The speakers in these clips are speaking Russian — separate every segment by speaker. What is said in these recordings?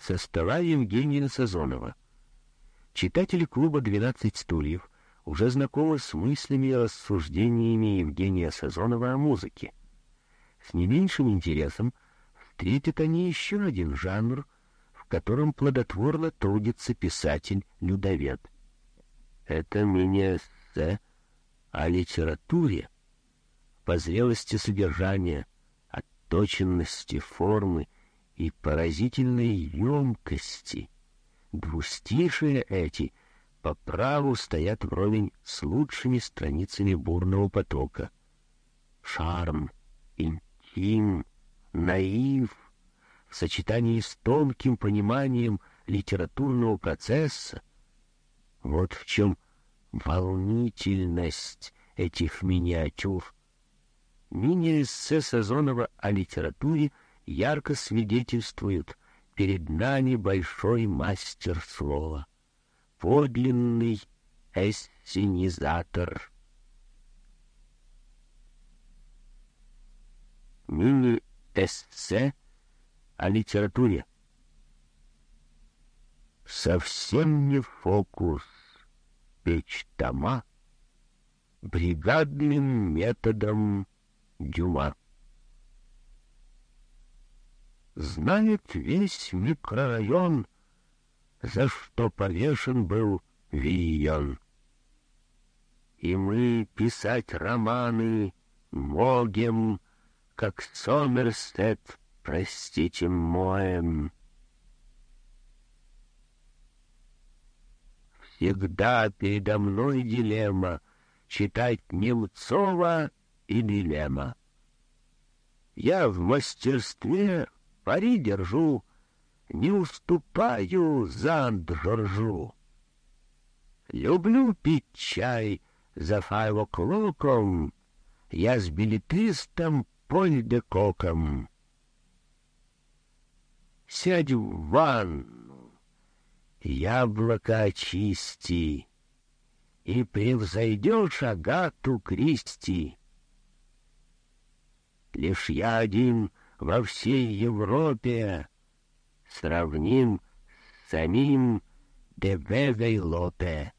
Speaker 1: со стола Евгения Сазонова. Читатели клуба «12 стульев» уже знакомы с мыслями и рассуждениями Евгения Сазонова о музыке. С не меньшим интересом встретят они еще один жанр, в котором плодотворно трудится писатель-людовед. Это мини-эссе о литературе, по зрелости содержания, отточенности формы и поразительной емкости. Двустишие эти по праву стоят вровень с лучшими страницами бурного потока. Шарм, интим, наив в сочетании с тонким пониманием литературного процесса — вот в чем волнительность этих миниатюр. Мини-эссе Сазонова о литературе ярко свидетельствуют перед нами большой мастер слова, подлинный эссенизатор. Мини-эссе о литературе. Совсем не фокус печь тома бригадным методом Дюма. Знает весь микрорайон, за что повешен был Вийон. И мы писать романы могем, как Сомерстед, простите, моем. Всегда передо мной дилемма читать Немцова или Лема. Я в мастерстве пари держу, не уступаю Занд-Жоржу. Люблю пить чай за файвоклоком, я с билетристом Поль-де-Коком. Сядь в ванну, яблоко очисти, и превзойдешь Агату Кристи. Лишь я один во всей Европе сравним с самим Девевей Лопе.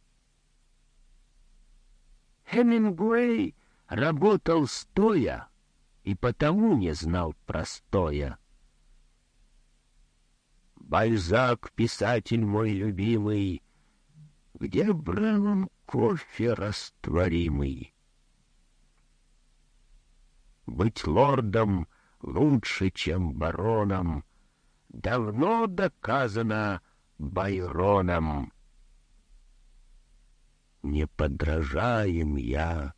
Speaker 1: Хемингуэй работал стоя и потому не знал простоя. Бальзак, писатель мой любимый, где брал кофе растворимый? Быть лордом лучше, чем бароном, давно доказано Байроном. Не подражаем я,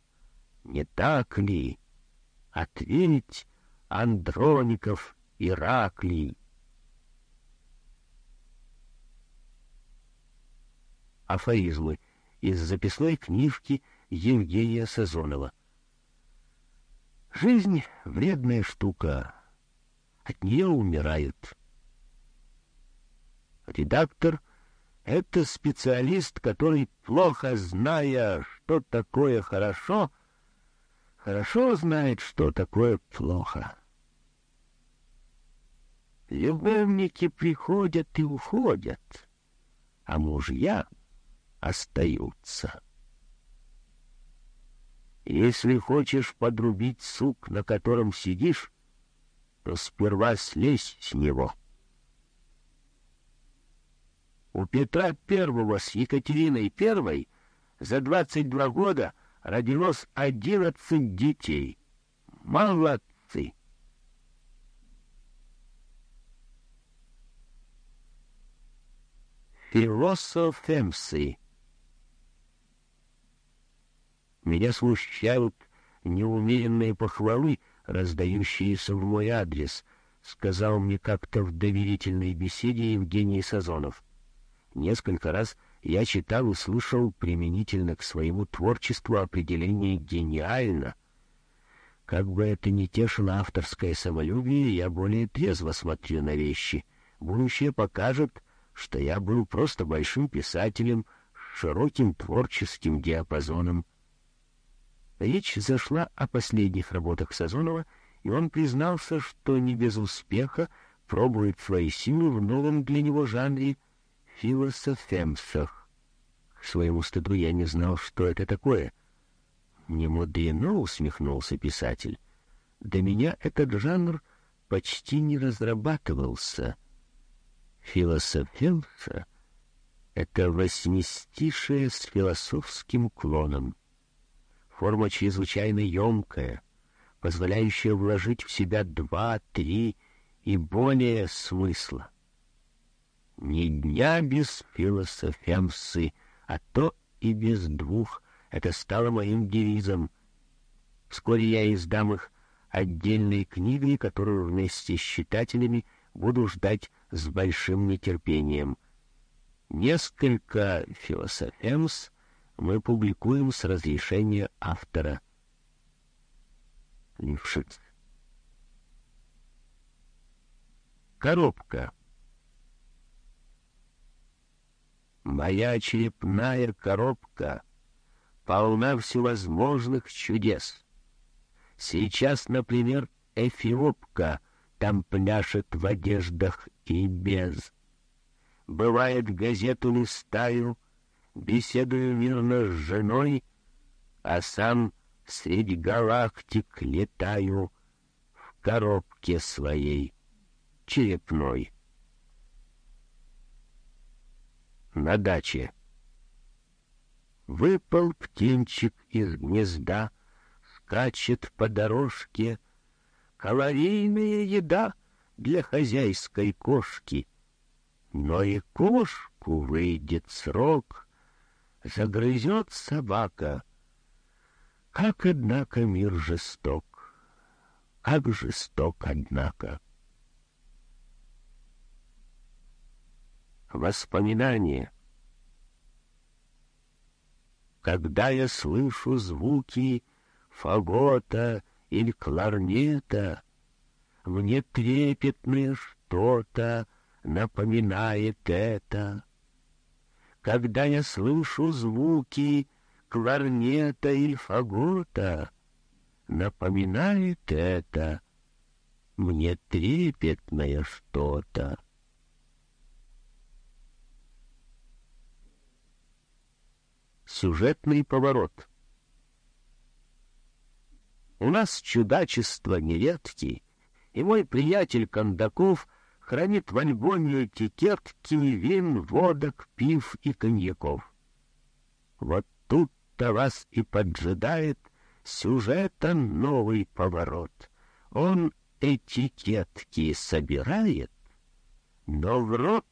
Speaker 1: не так ли? Ответь, Андроников, Ираклий. Афоризмы из записной книжки Евгения Сазонова. Жизнь — вредная штука. От нее умирают. Редактор — это специалист, который, плохо зная, что такое хорошо, хорошо знает, что такое плохо. Любовники приходят и уходят, а мужья остаются. Если хочешь подрубить сук, на котором сидишь, то сперва слезь с него. У Петра Первого с Екатериной Первой за двадцать два года родилось одиннадцать детей. Молодцы! Философемсы Меня смущают неумеренные похвалы, раздающиеся в мой адрес, сказал мне как-то в доверительной беседе Евгений Сазонов. Несколько раз я читал и слышал применительно к своему творчеству определение «гениально». Как бы это ни тешило авторское самолюбие, я более трезво смотрю на вещи. Будущее покажет, что я был просто большим писателем с широким творческим диапазоном. Речь зашла о последних работах Сазонова, и он признался, что не без успеха пробует свои силы в новом для него жанре философемсах. К своему стыду я не знал, что это такое. Не мудрено, усмехнулся писатель. До меня этот жанр почти не разрабатывался. Философемса — это восьмистишее с философским клоном. Форма чрезвычайно емкая, позволяющая вложить в себя два, три и более смысла. Ни дня без философемсы, а то и без двух. Это стало моим девизом. Вскоре я издам их отдельной книгой, которую вместе с читателями буду ждать с большим нетерпением. Несколько философемс мы публикуем с разрешения автора. Лившиц. Коробка. Моя черепная коробка полна всевозможных чудес. Сейчас, например, эфиопка там пляшет в одеждах и без. Бывает, газету листаю, беседую мирно с женой, а сам среди галактик летаю в коробке своей черепной. На даче. Выпал птенчик из гнезда, скачет по дорожке. Калорийная еда для хозяйской кошки. Но и кошку выйдет срок, загрызет собака. Как, однако, мир жесток, как жесток, однако. Воспоминания. Когда я слышу звуки фагота или кларнета, мне трепетное что-то напоминает это. Когда я слышу звуки кларнета или фагота, напоминает это мне трепетное что-то. сюжетный поворот. У нас чудачество нередки, и мой приятель Кондаков хранит в альбоме этикетки вин, водок, пив и коньяков. Вот тут-то вас и поджидает сюжета новый поворот. Он этикетки собирает, но в рот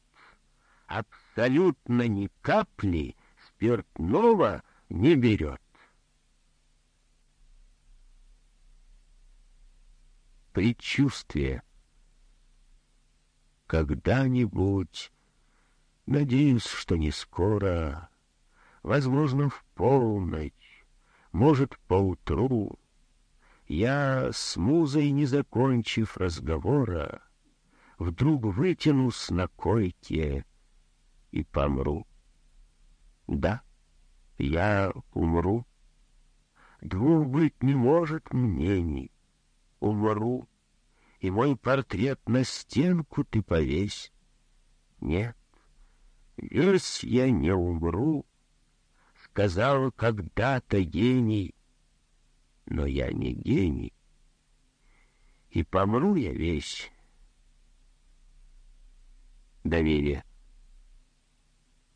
Speaker 1: абсолютно ни капли спиртного не берет. Предчувствие. Когда-нибудь, надеюсь, что не скоро, возможно, в полночь, может, поутру, я, с музой не закончив разговора, вдруг вытянусь на койке и помру. Да, я умру. Двух быть не может мнений. Умру, и мой портрет на стенку ты повесь. Нет, если я не умру, сказал когда-то гений, но я не гений, и помру я весь. Доверие.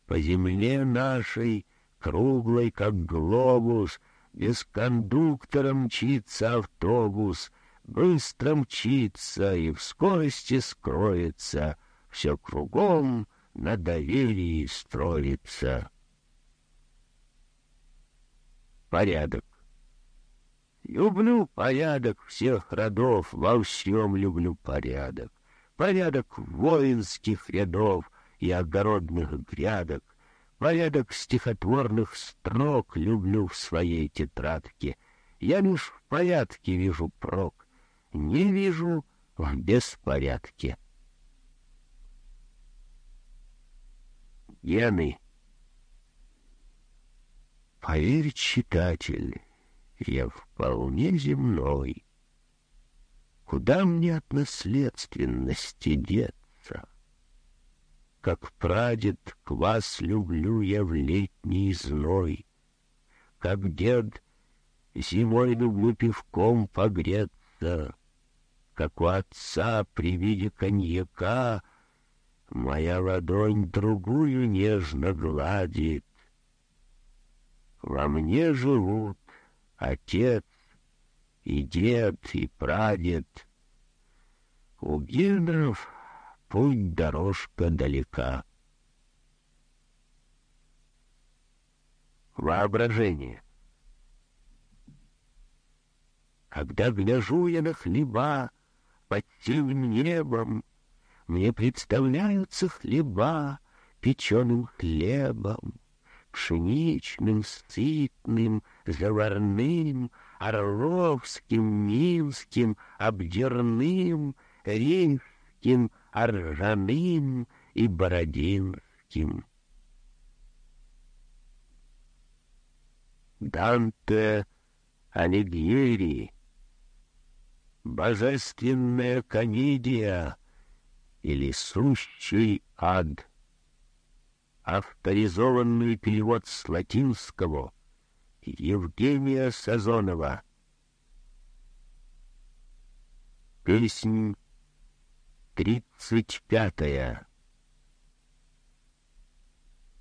Speaker 1: По земле нашей, круглой, как глобус, Без кондуктора мчится автобус, Быстро мчится и в скорости скроется, Все кругом на доверии строится. Порядок. Люблю порядок всех родов, во всем люблю порядок. Порядок воинских рядов — и огородных грядок, порядок стихотворных строк люблю в своей тетрадке. Я лишь в порядке вижу прок, не вижу в беспорядке. Гены. Поверь, читатель, я вполне земной. Куда мне от наследственности деться? Как прадед, квас люблю я в летний зной, Как дед, зимой люблю пивком погреться, Как у отца при виде коньяка Моя ладонь другую нежно гладит. Во мне живут отец и дед, и прадед. У генеров путь дорожка далека. Воображение. Когда гляжу я на хлеба под синим небом, Мне представляются хлеба печеным хлебом, Пшеничным, сытным, заварным, Орловским, Минским, Обдерным, Рижским, Оржаным и Бородинским. Данте Алигьери Божественная комедия или сущий ад. Авторизованный перевод с латинского Евгения Сазонова. Песнь тридцать пятая.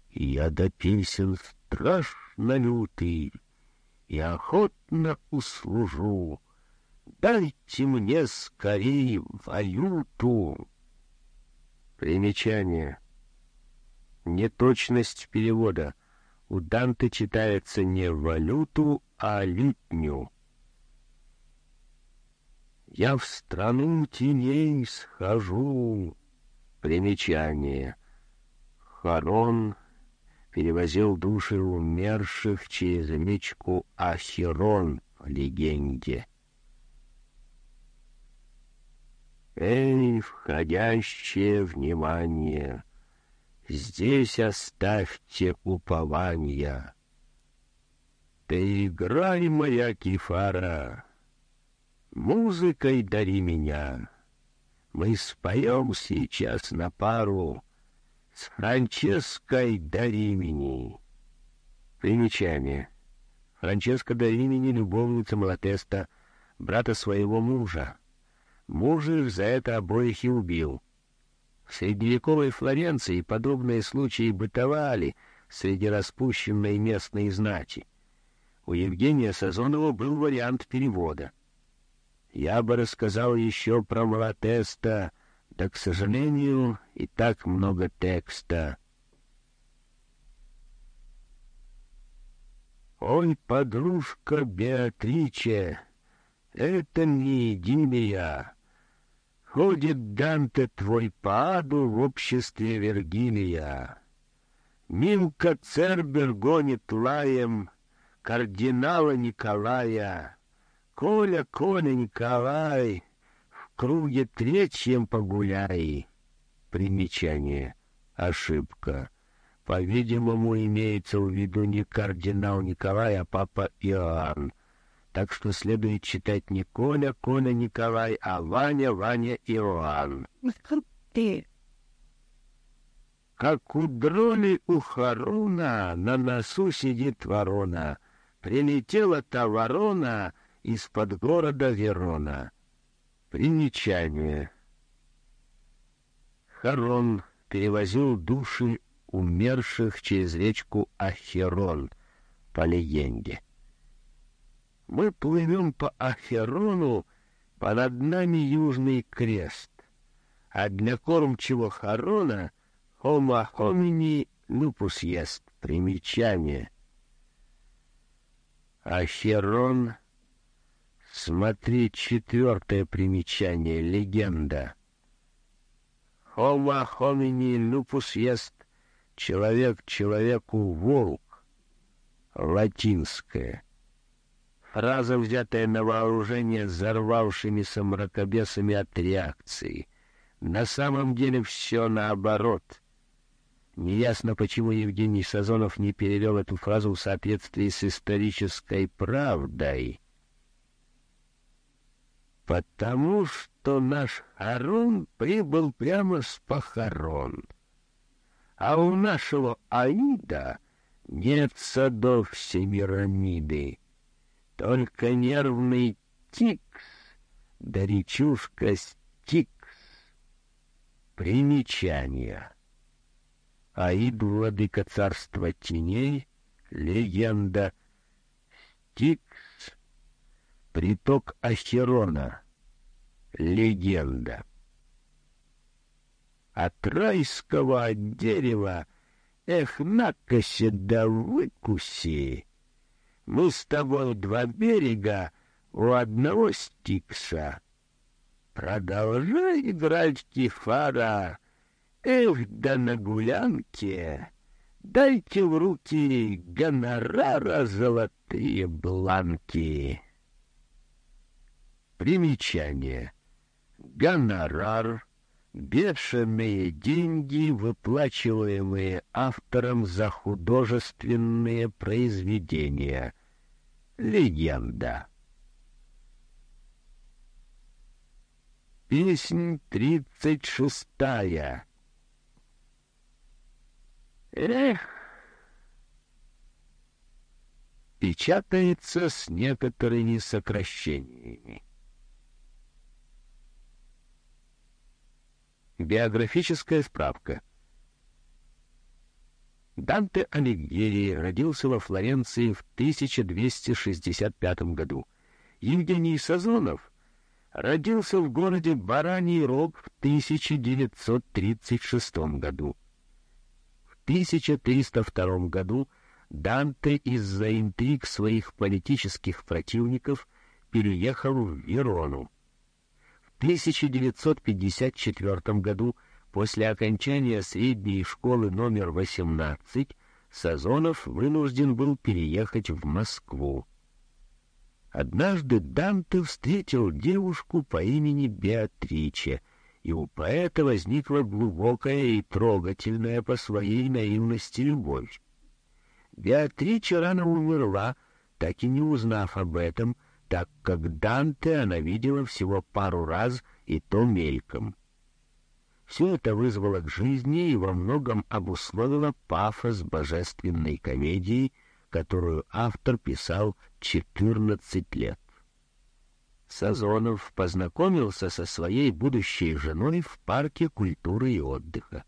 Speaker 1: Я до песен страшно лютый и охотно услужу. Дайте мне скорей валюту. Примечание. Неточность перевода. У Данте читается не валюту, а лютню. Я в страну теней схожу. Примечание. Харон перевозил души умерших через речку Ахирон по легенде. Эй, входящее внимание! Здесь оставьте упования. Ты играй, моя кефара, музыкой дари меня. Мы споем сейчас на пару с Франческой Даримини. Примечание. Франческа Даримини — любовница Малатеста, брата своего мужа. Муж их за это обоих и убил. В средневековой Флоренции подобные случаи бытовали среди распущенной местной знати. У Евгения Сазонова был вариант перевода. Я бы рассказал еще про Малатеста, да, к сожалению, и так много текста. Ой, подружка Беатриче, это не идиллия. Ходит Данте твой по аду в обществе Вергилия. Мимка Цербер гонит лаем кардинала Николая. Коля, Коля, Николай, в круге третьем погуляй. Примечание. Ошибка. По-видимому, имеется в виду не кардинал Николай, а папа Иоанн так что следует читать не Коля, Коля Николай, а Ваня, Ваня Иоанн. Ты. Как у дроли у Харуна на носу сидит ворона. Прилетела та ворона из-под города Верона. Примечание. Харон перевозил души умерших через речку Ахерон, по легенде. Мы плывем по Ахерону, по над нами Южный Крест, а для кормчего Харона Homo homini lupus ест. Примечание. Ахерон, смотри, четвертое примечание, легенда. Homo homini lupus ест. Человек человеку волк. Латинское разом взятая на вооружение взорвавшимися мракобесами от реакции. На самом деле все наоборот. Неясно, почему Евгений Сазонов не перевел эту фразу в соответствии с исторической правдой. потому что наш Харун прибыл прямо с похорон. А у нашего Аида нет садов Семирамиды, только нервный тикс да речушка Стикс. Примечание. Аид, владыка царства теней, легенда. Стикс, приток Ахерона, легенда. От райского дерева, эх, накоси да выкуси. Мы с тобой два берега у одного Стикса. Продолжай играть кефара, эх, да на гулянке. Дайте в руки гонорара золотые бланки. Примечание. Гонорар — бешеные деньги, выплачиваемые автором за художественные произведения. Легенда. Песнь тридцать шестая. Эх! Печатается с некоторыми сокращениями. Биографическая справка. Данте Алигьери родился во Флоренции в 1265 году. Евгений Сазонов родился в городе Бараний Рог в 1936 году. В 1302 году Данте из-за интриг своих политических противников переехал в Верону. 1954 году, после окончания средней школы номер 18, Сазонов вынужден был переехать в Москву. Однажды Данте встретил девушку по имени Беатриче, и у поэта возникла глубокая и трогательная по своей наивности любовь. Беатрича рано умерла, так и не узнав об этом — так как Данте она видела всего пару раз, и то мельком. Все это вызвало к жизни и во многом обусловило пафос божественной комедии, которую автор писал 14 лет. Сазонов познакомился со своей будущей женой в парке культуры и отдыха.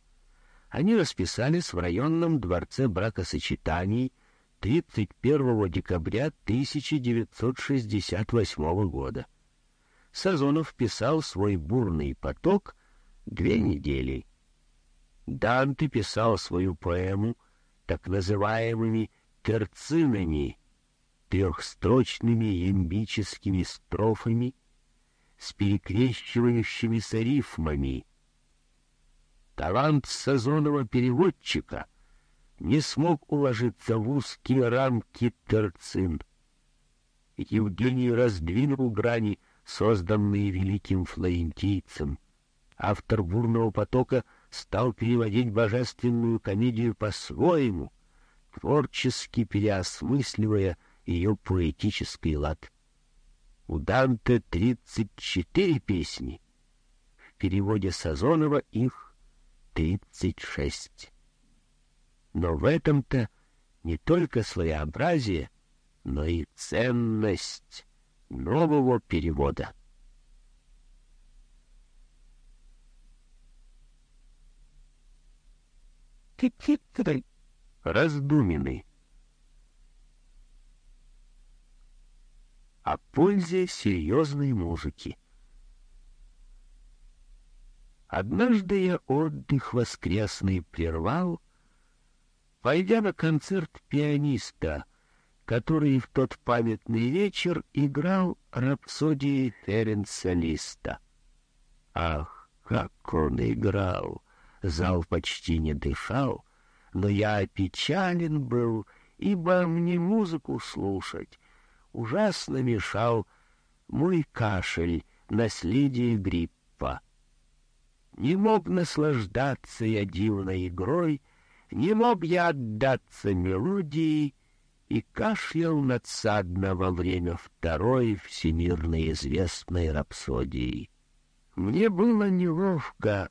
Speaker 1: Они расписались в районном дворце бракосочетаний 31 декабря 1968 года. Сазонов писал свой бурный поток две недели. Данте писал свою поэму так называемыми терцинами, трехстрочными ямбическими строфами с перекрещивающимися рифмами. Талант Сазонова переводчика — не смог уложиться в узкие рамки терцин. Евгений раздвинул грани, созданные великим флорентийцем. Автор «Бурного потока» стал переводить божественную комедию по-своему, творчески переосмысливая ее поэтический лад. У Данте тридцать четыре песни, в переводе Сазонова их тридцать шесть. Но в этом-то не только своеобразие, но и ценность нового перевода. Раздумины. О пользе серьезной музыки. Однажды я отдых воскресный прервал, пойдя на концерт пианиста, который в тот памятный вечер играл рапсодии Ференца Листа. Ах, как он играл! Зал почти не дышал, но я опечален был, ибо мне музыку слушать ужасно мешал мой кашель, наследие гриппа. Не мог наслаждаться я дивной игрой, не мог я отдаться мелодии и кашлял надсадно во время второй всемирно известной рапсодии. Мне было неловко,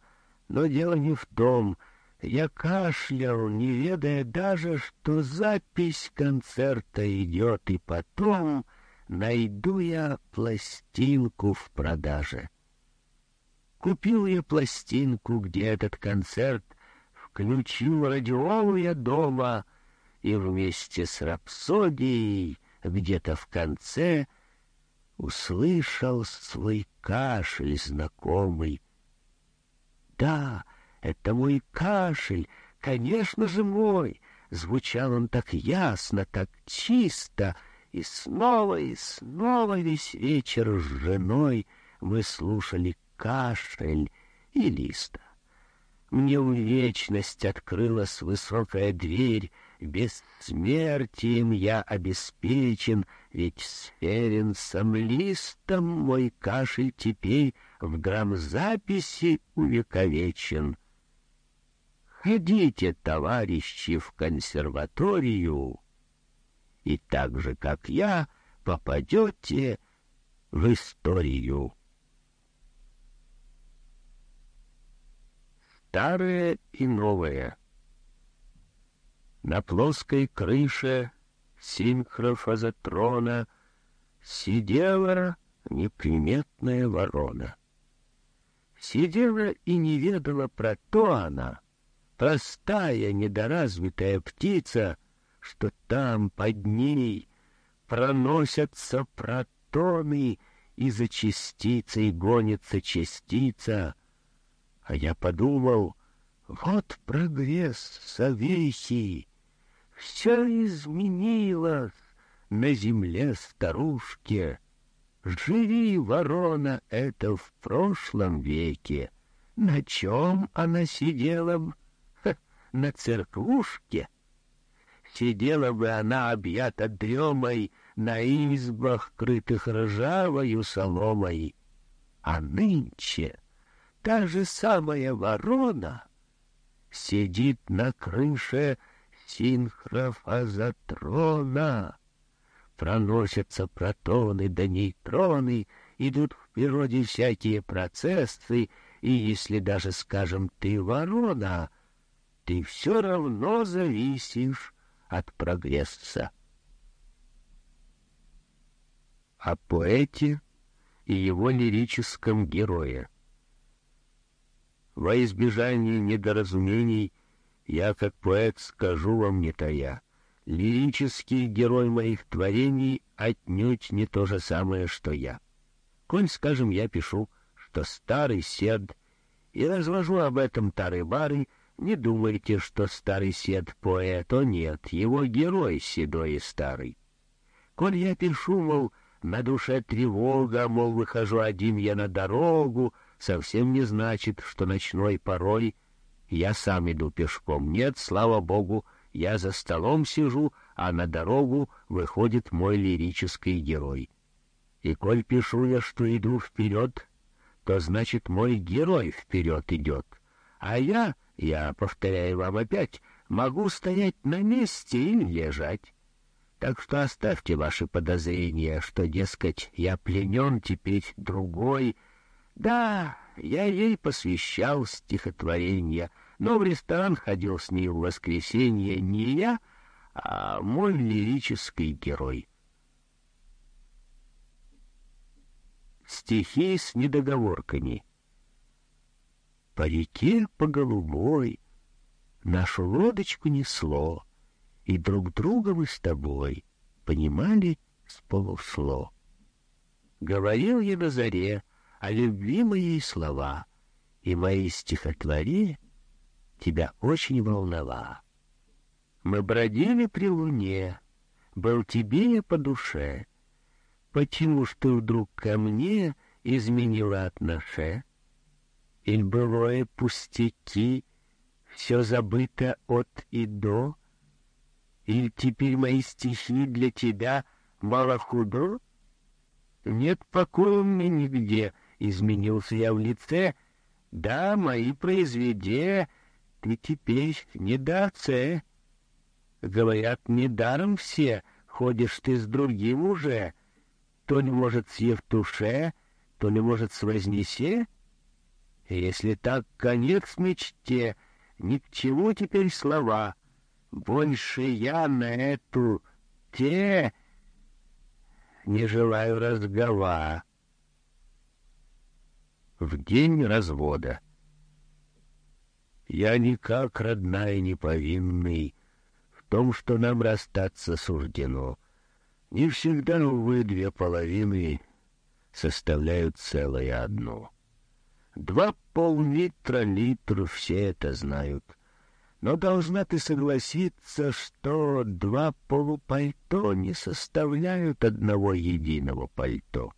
Speaker 1: но дело не в том. Я кашлял, не ведая даже, что запись концерта идет, и потом найду я пластинку в продаже. Купил я пластинку, где этот концерт, включил радиолу я дома, и вместе с рапсодией где-то в конце услышал свой кашель знакомый. Да, это мой кашель, конечно же мой. Звучал он так ясно, так чисто, и снова и снова весь вечер с женой мы слушали кашель и листа. Мне в вечность открылась высокая дверь, Бессмертием я обеспечен, Ведь с ференсом листом Мой кашель теперь в грамзаписи увековечен. Ходите, товарищи, в консерваторию, И так же, как я, попадете в историю. Старое и новое На плоской крыше синхрофазотрона Сидела неприметная ворона. Сидела и не ведала про то она, Простая недоразвитая птица, Что там под ней проносятся протоны, И за частицей гонится частица — а я подумал, вот прогресс Савехи. Все изменилось на земле старушке. Живи, ворона, это в прошлом веке. На чем она сидела? Ха, на церквушке. Сидела бы она объята дремой на избах, крытых ржавою соломой. А нынче та же самая ворона сидит на крыше синхрофазотрона. Проносятся протоны да нейтроны, идут в природе всякие процессы, и если даже, скажем, ты ворона, ты все равно зависишь от прогресса. О поэте и его лирическом герое — во избежание недоразумений я, как поэт, скажу вам не тая. Лирический герой моих творений отнюдь не то же самое, что я. Коль, скажем, я пишу, что старый сед, и развожу об этом тары-бары, не думайте, что старый сед поэт, о нет, его герой седой и старый. Коль я пишу, мол, на душе тревога, мол, выхожу один я на дорогу, совсем не значит, что ночной порой я сам иду пешком. Нет, слава богу, я за столом сижу, а на дорогу выходит мой лирический герой. И коль пишу я, что иду вперед, то значит мой герой вперед идет. А я, я повторяю вам опять, могу стоять на месте или лежать. Так что оставьте ваши подозрения, что, дескать, я пленен теперь другой, да, я ей посвящал стихотворение, но в ресторан ходил с ней в воскресенье не я, а мой лирический герой. Стихи с недоговорками. По реке, по голубой, нашу лодочку несло, и друг друга мы с тобой понимали с полусло. Говорил я на заре, любви моей слова и мои стихотворения тебя очень волновала. Мы бродили при луне, был тебе я по душе, почему ж ты вдруг ко мне изменила отноше? Иль былое пустяки, все забыто от и до? Или теперь мои стихи для тебя мало худо? Нет покоя мне нигде — изменился я в лице. Да, мои произведения ты теперь не даце. Говорят, недаром все, ходишь ты с другим уже. То не может с Евтуше, то не может с Вознесе. Если так, конец мечте, ни к чему теперь слова. Больше я на эту те не желаю разговора. В день развода. Я никак, родная, не повинный в том, что нам расстаться суждено. Не всегда, увы, две половины составляют целое одно. Два пол-литра литр, все это знают. Но должна ты согласиться, что два полупальто не составляют одного единого пальто.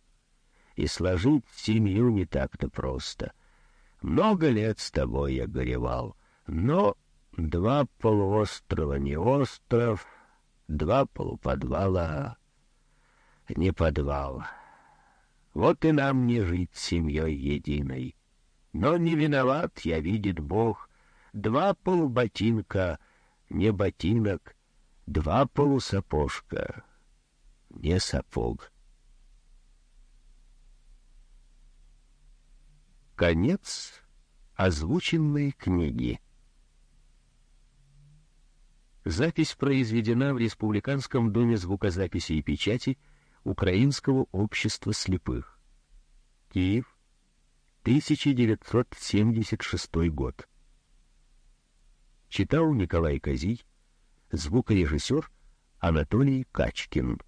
Speaker 1: И сложить семью не так-то просто — много лет с тобой я горевал, но два полуострова не остров, два полуподвала не подвал. Вот и нам не жить семьей единой. Но не виноват, я видит Бог, два полуботинка не ботинок, два полусапожка не сапог. Конец озвученной книги. Запись произведена в Республиканском доме звукозаписи и печати Украинского общества слепых. Киев, 1976 год. Читал Николай Козий, звукорежиссер Анатолий Качкин.